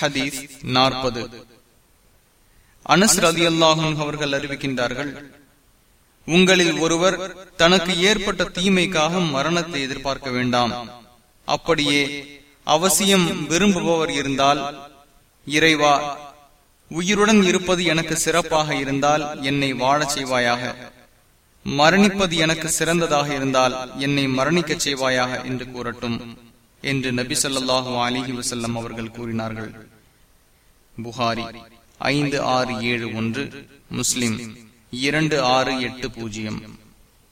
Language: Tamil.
ஹதீஸ் நாற்பது. அனஸ் ரதி அல்லாஹும் அவர்கள் அறிவிக்கின்றார்கள் உங்களில் ஒருவர் தனக்கு ஏற்பட்ட தீமைக்காக மரணத்தை எதிர்பார்க்க வேண்டாம். அப்படியே அவசியம் விரும்புபவர் இருந்தால் இறைவா உயிருடன் இருப்பது எனக்கு சிறப்பாக இருந்தால் என்னை வாழச் செய்வாயாக. மரணிப்பது எனக்கு சிறந்ததாக இருந்தால் என்னை மரணிக்கச் செய்வாயாக என்று கூறட்டும். என்று நபி சொல்லாஹு அலிஹி வசல்லம் அவர்கள் கூறினார்கள். புகாரி ஐந்து ஆறு ஏழு ஒன்று முஸ்லிம் இரண்டு ஆறு எட்டு பூஜ்ஜியம்.